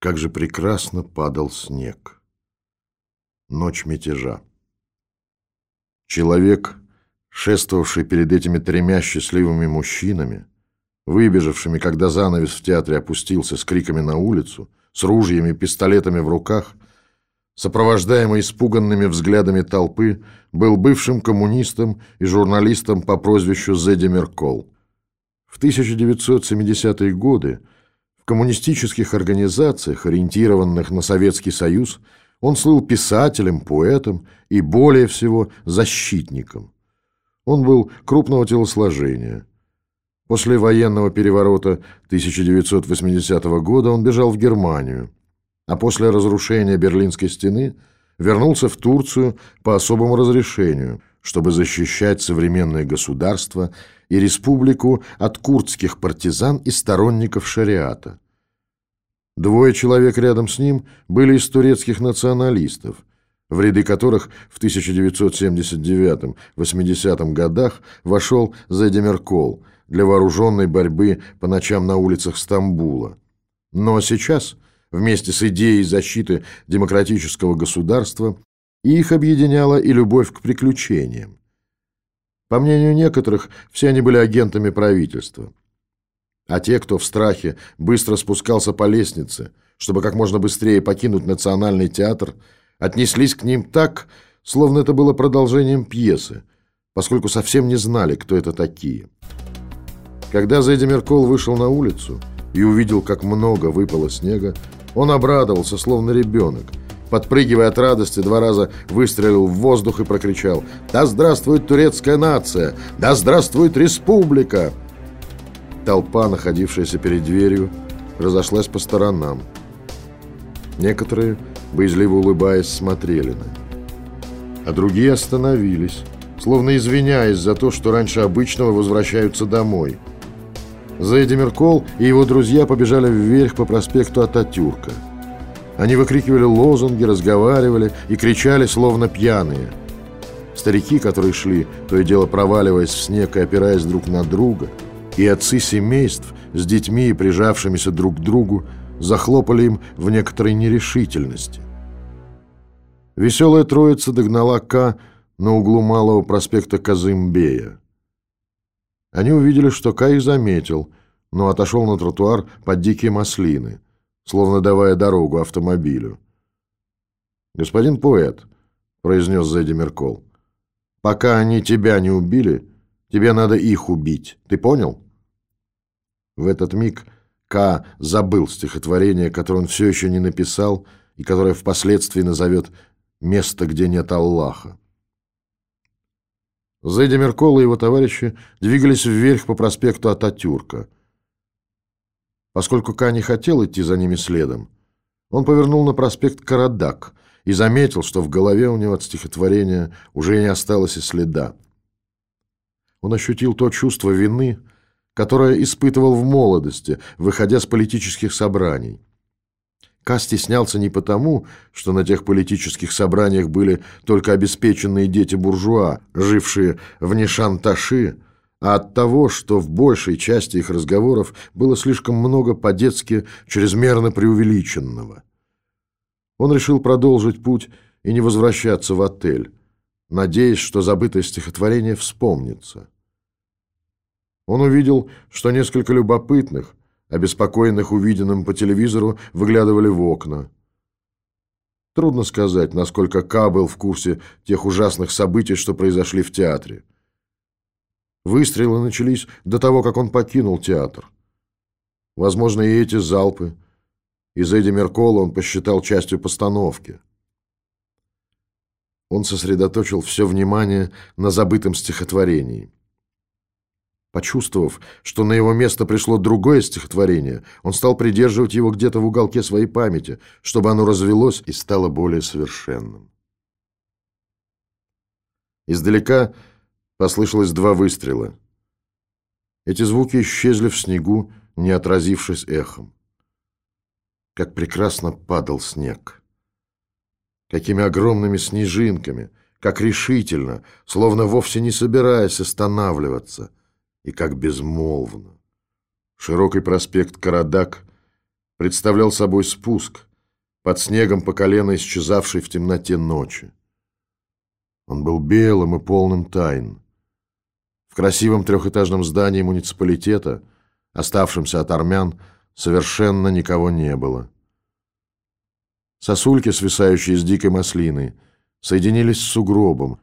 Как же прекрасно падал снег. Ночь мятежа. Человек, шествовавший перед этими тремя счастливыми мужчинами, выбежавшими, когда занавес в театре опустился с криками на улицу, с ружьями пистолетами в руках, сопровождаемый испуганными взглядами толпы, был бывшим коммунистом и журналистом по прозвищу Зедди Меркол. В 1970-е годы коммунистических организациях, ориентированных на Советский Союз, он слыл писателем, поэтом и, более всего, защитником. Он был крупного телосложения. После военного переворота 1980 года он бежал в Германию, а после разрушения Берлинской стены вернулся в Турцию по особому разрешению, чтобы защищать современное государство и республику от курдских партизан и сторонников шариата. Двое человек рядом с ним были из турецких националистов, в ряды которых в 1979-80 годах вошел Зедимир Кол для вооруженной борьбы по ночам на улицах Стамбула. Но сейчас, вместе с идеей защиты демократического государства, их объединяла и любовь к приключениям. По мнению некоторых, все они были агентами правительства. А те, кто в страхе быстро спускался по лестнице, чтобы как можно быстрее покинуть Национальный театр, отнеслись к ним так, словно это было продолжением пьесы, поскольку совсем не знали, кто это такие. Когда Зайди Меркол вышел на улицу и увидел, как много выпало снега, он обрадовался, словно ребенок – подпрыгивая от радости, два раза выстрелил в воздух и прокричал «Да здравствует турецкая нация! Да здравствует республика!» Толпа, находившаяся перед дверью, разошлась по сторонам. Некоторые, боязливо улыбаясь, смотрели на а другие остановились, словно извиняясь за то, что раньше обычного возвращаются домой. Зайди Меркол и его друзья побежали вверх по проспекту Ататюрка. Они выкрикивали лозунги, разговаривали и кричали, словно пьяные. Старики, которые шли, то и дело проваливаясь в снег и опираясь друг на друга, и отцы семейств с детьми, прижавшимися друг к другу, захлопали им в некоторой нерешительности. Веселая троица догнала К на углу Малого проспекта Казымбея. Они увидели, что К их заметил, но отошел на тротуар под дикие маслины – словно давая дорогу автомобилю. «Господин поэт», — произнес Зэдди Меркол, — «пока они тебя не убили, тебе надо их убить. Ты понял?» В этот миг К. забыл стихотворение, которое он все еще не написал и которое впоследствии назовет «Место, где нет Аллаха». Зэдди Меркол и его товарищи двигались вверх по проспекту Ататюрка — Поскольку Ка не хотел идти за ними следом, он повернул на проспект Карадак и заметил, что в голове у него от стихотворения уже не осталось и следа. Он ощутил то чувство вины, которое испытывал в молодости, выходя с политических собраний. Ка стеснялся не потому, что на тех политических собраниях были только обеспеченные дети буржуа, жившие в Нишанташи, а от того, что в большей части их разговоров было слишком много по-детски чрезмерно преувеличенного. Он решил продолжить путь и не возвращаться в отель, надеясь, что забытое стихотворение вспомнится. Он увидел, что несколько любопытных, обеспокоенных увиденным по телевизору, выглядывали в окна. Трудно сказать, насколько Ка был в курсе тех ужасных событий, что произошли в театре. Выстрелы начались до того, как он покинул театр. Возможно, и эти залпы. Из Эдди Меркола он посчитал частью постановки. Он сосредоточил все внимание на забытом стихотворении. Почувствовав, что на его место пришло другое стихотворение, он стал придерживать его где-то в уголке своей памяти, чтобы оно развелось и стало более совершенным. Издалека Послышалось два выстрела. Эти звуки исчезли в снегу, не отразившись эхом. Как прекрасно падал снег. Какими огромными снежинками, как решительно, словно вовсе не собираясь останавливаться, и как безмолвно. Широкий проспект Карадак представлял собой спуск, под снегом по колено исчезавший в темноте ночи. Он был белым и полным тайн. Красивом трехэтажном здании муниципалитета, оставшемся от армян, совершенно никого не было. Сосульки, свисающие с дикой маслины, соединились с сугробом,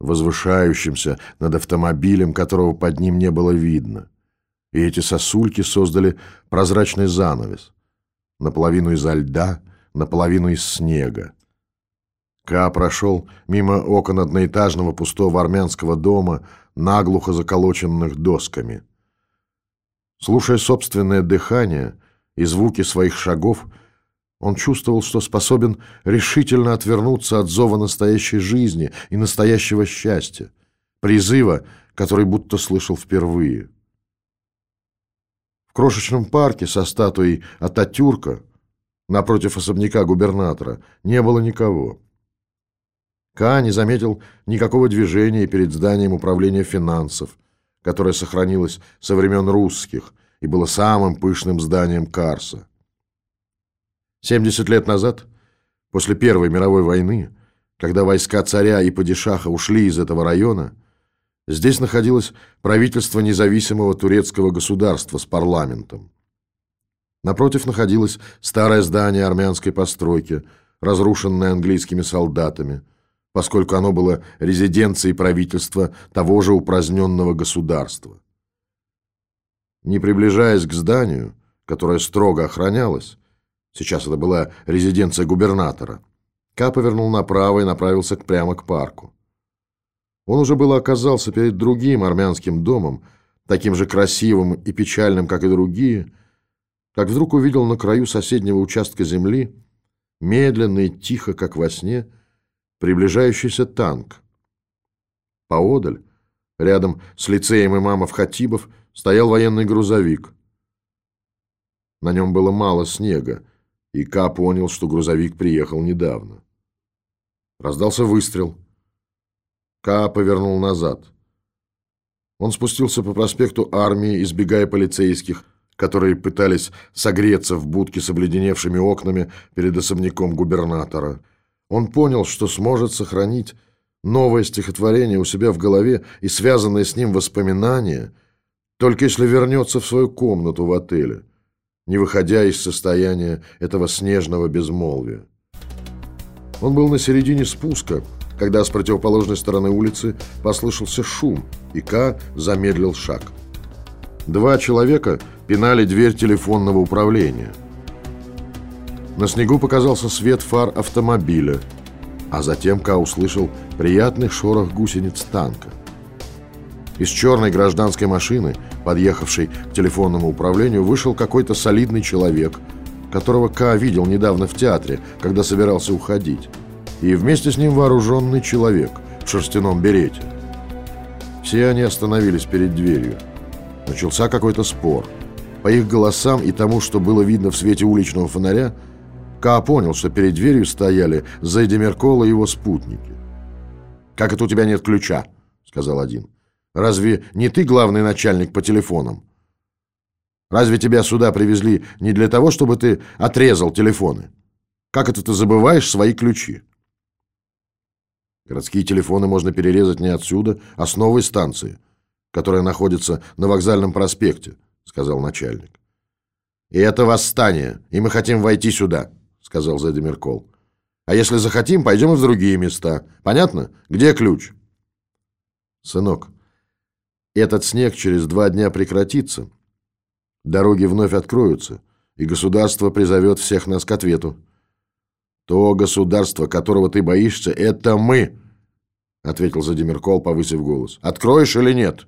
возвышающимся над автомобилем, которого под ним не было видно. И эти сосульки создали прозрачный занавес, наполовину изо льда, наполовину из снега. Ка прошел мимо окон одноэтажного пустого армянского дома, наглухо заколоченных досками. Слушая собственное дыхание и звуки своих шагов, он чувствовал, что способен решительно отвернуться от зова настоящей жизни и настоящего счастья, призыва, который будто слышал впервые. В крошечном парке со статуей Ататюрка напротив особняка губернатора не было никого. Ка не заметил никакого движения перед зданием управления финансов, которое сохранилось со времен русских и было самым пышным зданием Карса. 70 лет назад, после Первой мировой войны, когда войска царя и падишаха ушли из этого района, здесь находилось правительство независимого турецкого государства с парламентом. Напротив находилось старое здание армянской постройки, разрушенное английскими солдатами, поскольку оно было резиденцией правительства того же упраздненного государства. Не приближаясь к зданию, которое строго охранялось, Сейчас это была резиденция губернатора. Ка повернул направо и направился прямо к парку. Он уже было оказался перед другим армянским домом, таким же красивым и печальным, как и другие, как вдруг увидел на краю соседнего участка земли, медленно и тихо, как во сне, приближающийся танк. Поодаль, рядом с лицеем имамов Хатибов, стоял военный грузовик. На нем было мало снега, и Ка понял, что грузовик приехал недавно. Раздался выстрел. Ка повернул назад. Он спустился по проспекту армии, избегая полицейских, которые пытались согреться в будке с обледеневшими окнами перед особняком губернатора. Он понял, что сможет сохранить новое стихотворение у себя в голове и связанное с ним воспоминания, только если вернется в свою комнату в отеле не выходя из состояния этого снежного безмолвия. Он был на середине спуска, когда с противоположной стороны улицы послышался шум, и К замедлил шаг. Два человека пинали дверь телефонного управления. На снегу показался свет фар автомобиля, а затем К услышал приятный шорох гусениц танка. Из черной гражданской машины, подъехавшей к телефонному управлению, вышел какой-то солидный человек, которого Ка видел недавно в театре, когда собирался уходить. И вместе с ним вооруженный человек в шерстяном берете. Все они остановились перед дверью. Начался какой-то спор. По их голосам и тому, что было видно в свете уличного фонаря, Ка что перед дверью стояли Зайди Меркол и его спутники. «Как это у тебя нет ключа?» — сказал один. Разве не ты главный начальник по телефонам? Разве тебя сюда привезли не для того, чтобы ты отрезал телефоны? Как это ты забываешь свои ключи? Городские телефоны можно перерезать не отсюда, а с новой станции, которая находится на вокзальном проспекте, сказал начальник. И это восстание, и мы хотим войти сюда, сказал Задимир Кол. А если захотим, пойдем и в другие места. Понятно? Где ключ? Сынок, этот снег через два дня прекратится. Дороги вновь откроются, и государство призовет всех нас к ответу. То государство, которого ты боишься, это мы, ответил Задимир Кол, повысив голос. Откроешь или нет?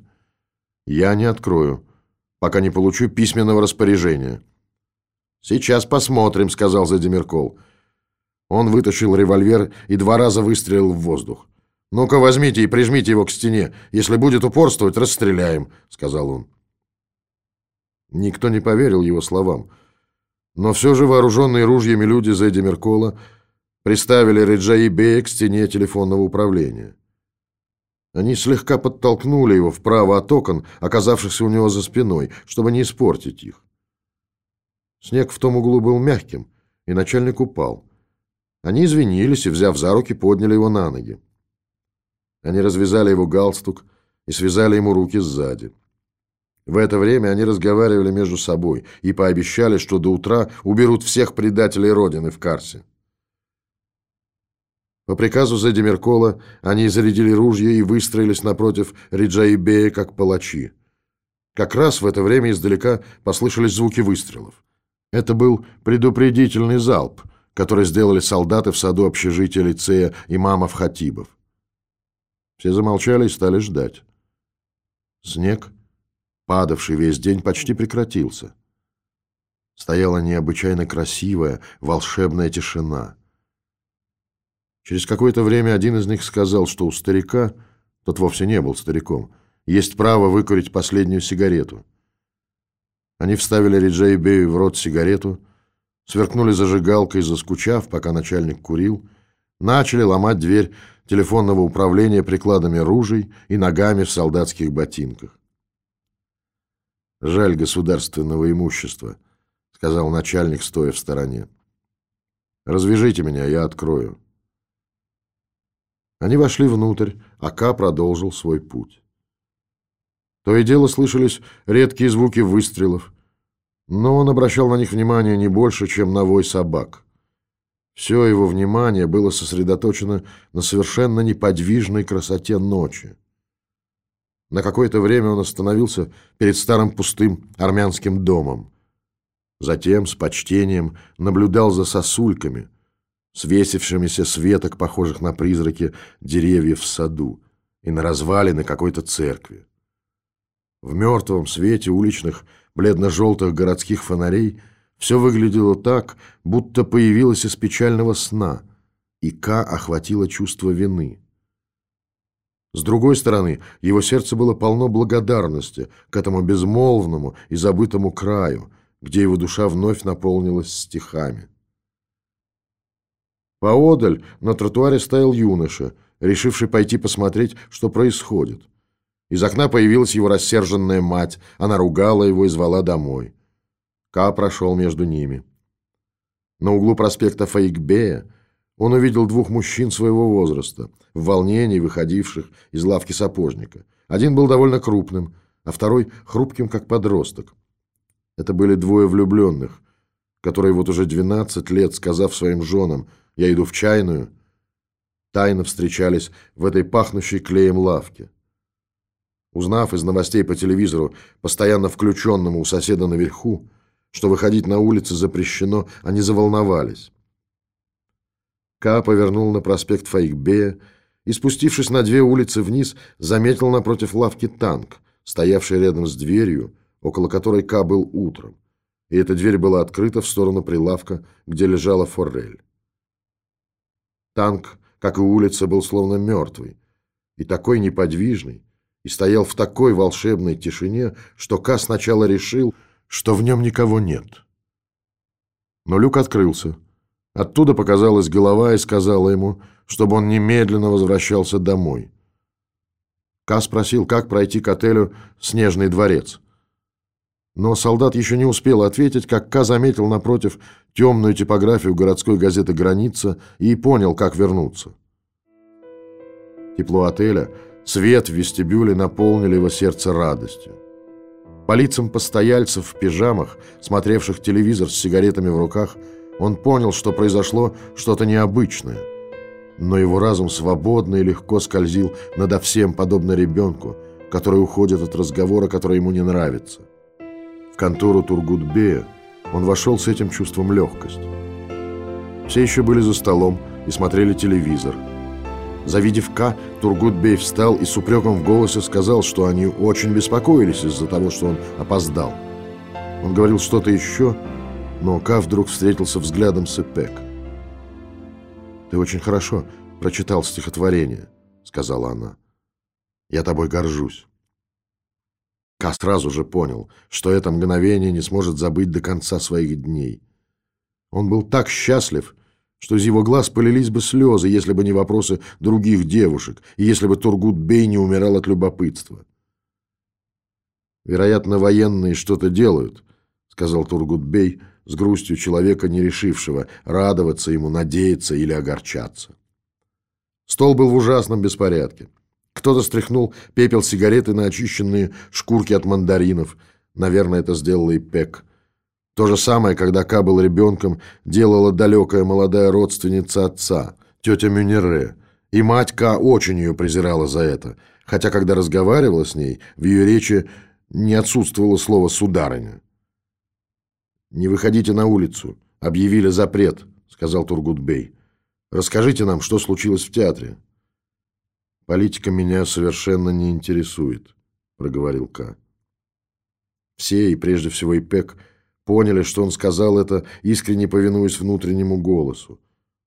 Я не открою, пока не получу письменного распоряжения. Сейчас посмотрим, сказал Задимир Кол. Он вытащил револьвер и два раза выстрелил в воздух. «Ну-ка возьмите и прижмите его к стене. Если будет упорствовать, расстреляем», — сказал он. Никто не поверил его словам. Но все же вооруженные ружьями люди Зэдди Меркола приставили Реджаи Бея к стене телефонного управления. Они слегка подтолкнули его вправо от окон, оказавшихся у него за спиной, чтобы не испортить их. Снег в том углу был мягким, и начальник упал. Они извинились и, взяв за руки, подняли его на ноги. Они развязали его галстук и связали ему руки сзади. В это время они разговаривали между собой и пообещали, что до утра уберут всех предателей Родины в Карсе. По приказу Задимиркола они зарядили ружья и выстроились напротив Риджаибея, как палачи. Как раз в это время издалека послышались звуки выстрелов. Это был предупредительный залп, который сделали солдаты в саду общежития лицея имамов-хатибов. Все замолчали и стали ждать. Снег, падавший весь день, почти прекратился. Стояла необычайно красивая, волшебная тишина. Через какое-то время один из них сказал, что у старика, тот вовсе не был стариком, есть право выкурить последнюю сигарету. Они вставили Риджей Бею в рот сигарету, сверкнули зажигалкой, заскучав, пока начальник курил, начали ломать дверь телефонного управления прикладами ружей и ногами в солдатских ботинках. «Жаль государственного имущества», — сказал начальник, стоя в стороне. «Развяжите меня, я открою». Они вошли внутрь, а Ка продолжил свой путь. То и дело слышались редкие звуки выстрелов, но он обращал на них внимание не больше, чем на вой собак. Все его внимание было сосредоточено на совершенно неподвижной красоте ночи. На какое-то время он остановился перед старым пустым армянским домом. Затем с почтением наблюдал за сосульками, свесившимися с веток, похожих на призраки деревьев в саду, и на развалины какой-то церкви. В мертвом свете уличных бледно-желтых городских фонарей все выглядело так, будто появилось из печального сна, и Ка охватило чувство вины. С другой стороны, его сердце было полно благодарности к этому безмолвному и забытому краю, где его душа вновь наполнилась стихами. Поодаль на тротуаре стоял юноша, решивший пойти посмотреть, что происходит. Из окна появилась его рассерженная мать, она ругала его и звала домой. Ка прошел между ними. На углу проспекта Фаикбея он увидел двух мужчин своего возраста, в волнении выходивших из лавки сапожника. Один был довольно крупным, а второй хрупким, как подросток. Это были двое влюбленных, которые вот уже 12 лет, сказав своим женам – я иду в чайную, тайно встречались в этой пахнущей клеем лавке. Узнав из новостей по телевизору, постоянно включенному у соседа наверху, что выходить на улицы запрещено, они заволновались. Ка повернул на проспект Фаикбея и, спустившись на две улицы вниз, заметил напротив лавки танк, стоявший рядом с дверью, около которой Ка был утром, и эта дверь была открыта в сторону прилавка, где лежала форель. Танк, как и улица, был словно мертвый, и такой неподвижный, и стоял в такой волшебной тишине, что Ка сначала решил, что в нем никого нет. Но люк открылся. Оттуда показалась голова и сказала ему, чтобы он немедленно возвращался домой. Ка спросил, как пройти к отелю «Снежный дворец». Но солдат еще не успел ответить, как Ка заметил напротив темную типографию городской газеты «Граница» и понял, как вернуться. Тепло отеля, свет в вестибюле наполнили его сердце радостью. По лицам постояльцев в пижамах, смотревших телевизор с сигаретами в руках, он понял, что произошло что-то необычное. Но его разум свободно и легко скользил надо всем, подобно ребенку, который уходит от разговора, который ему не нравится. В контору Тургутбея он вошел с этим чувством легкости. Все еще были за столом и смотрели телевизор. Завидев К, Тургутбей встал и с упреком в голосе сказал, что они очень беспокоились из-за того, что он опоздал. Он говорил что-то еще, но К вдруг встретился взглядом с Ипек. «Ты очень хорошо прочитал стихотворение», — сказала она. «Я тобой горжусь». Ка сразу же понял, что это мгновение не сможет забыть до конца своих дней. Он был так счастлив, что из его глаз полились бы слезы, если бы не вопросы других девушек, и если бы Тургут Бей не умирал от любопытства. «Вероятно, военные что-то делают», — сказал Тургут Бей, с грустью человека, не решившего радоваться ему, надеяться или огорчаться. Стол был в ужасном беспорядке. Кто-то стряхнул пепел сигареты на очищенные шкурки от мандаринов. Наверное, это сделала и Пек. То же самое, когда Ка был ребенком, делала далекая молодая родственница отца, тетя Мюнере. И мать Ка очень ее презирала за это, хотя когда разговаривала с ней, в ее речи не отсутствовало слово «сударыня». «Не выходите на улицу. Объявили запрет», — сказал Тургутбей. «Расскажите нам, что случилось в театре». «Политика меня совершенно не интересует», — проговорил К. Все, и прежде всего и Пек, поняли, что он сказал это, искренне повинуясь внутреннему голосу.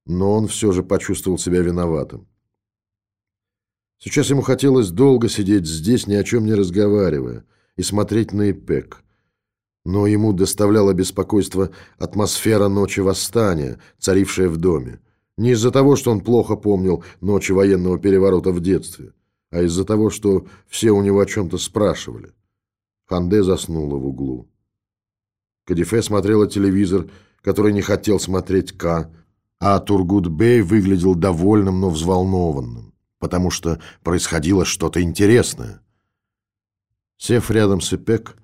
Но он все же почувствовал себя виноватым. Сейчас ему хотелось долго сидеть здесь, ни о чем не разговаривая, и смотреть на Ипек. Но ему доставляло беспокойство атмосфера ночи восстания, царившая в доме. Не из-за того, что он плохо помнил ночи военного переворота в детстве, а из-за того, что все у него о чем-то спрашивали. Ханде заснула в углу. Кадифе смотрела телевизор, который не хотел смотреть К, а Тургут-бей выглядел довольным, но взволнованным, потому что происходило что-то интересное. Сев рядом с Ипек,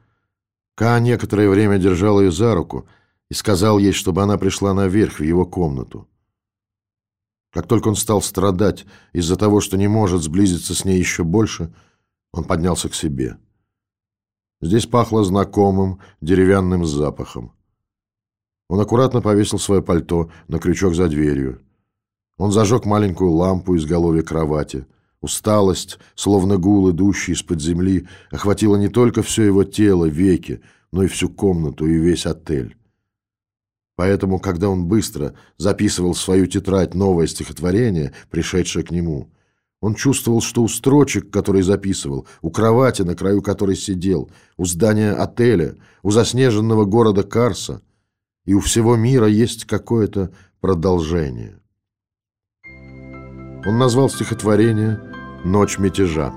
Ка некоторое время держал ее за руку и сказал ей, чтобы она пришла наверх в его комнату. Как только он стал страдать из-за того, что не может сблизиться с ней еще больше, он поднялся к себе. Здесь пахло знакомым деревянным запахом. Он аккуратно повесил свое пальто на крючок за дверью. Он зажег маленькую лампу из голови кровати. Усталость, словно гул, идущий из-под земли, охватила не только все его тело, веки, но и всю комнату и весь отель. Поэтому, когда он быстро записывал в свою тетрадь новое стихотворение, пришедшее к нему, он чувствовал, что у строчек, которые записывал, у кровати, на краю которой сидел, у здания отеля, у заснеженного города Карса, и у всего мира есть какое-то продолжение. Он назвал стихотворение «Ночь мятежа».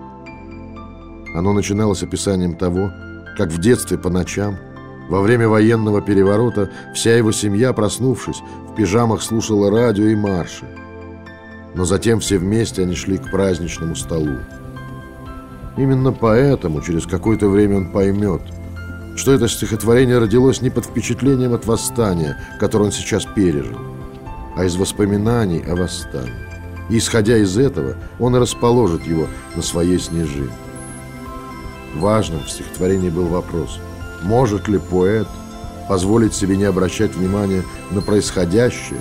Оно начиналось описанием того, как в детстве по ночам во время военного переворота вся его семья, проснувшись, в пижамах слушала радио и марши. Но затем все вместе они шли к праздничному столу. Именно поэтому через какое-то время он поймет, что это стихотворение родилось не под впечатлением от восстания, которое он сейчас пережил, а из воспоминаний о восстании. И, исходя из этого, он расположит его на своей снежине. Важным в стихотворении был вопрос – может ли поэт позволить себе не обращать внимания на происходящее,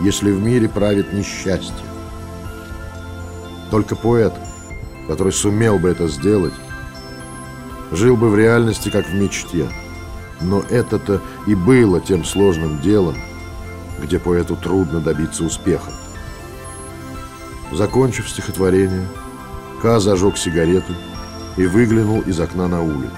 если в мире правит несчастье? Только поэт, который сумел бы это сделать, жил бы в реальности, как в мечте. Но это-то и было тем сложным делом, где поэту трудно добиться успеха. Закончив стихотворение, Ка зажег сигарету и выглянул из окна на улицу.